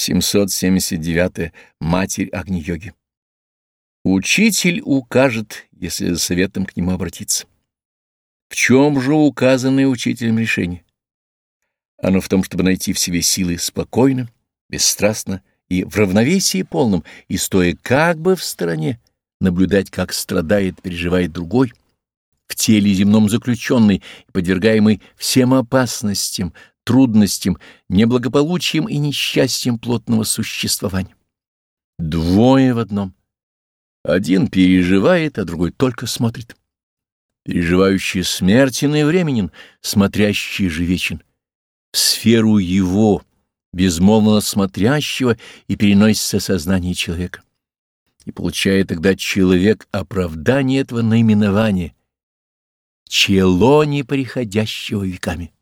779. Матерь Агни-йоги. Учитель укажет, если за советом к нему обратиться. В чем же указанное учителем решение? Оно в том, чтобы найти в себе силы спокойно, бесстрастно и в равновесии полном, и стоя как бы в стороне, наблюдать, как страдает, переживает другой, в теле земном заключенный подвергаемый всем опасностям, трудностям, неблагополучием и несчастьем плотного существования. Двое в одном. Один переживает, а другой только смотрит. Переживающий смертен и временен, смотрящий же вечен. В сферу его, безмолвно смотрящего, и переносится сознание человека. И получает тогда человек оправдание этого наименования — чело неприходящего веками.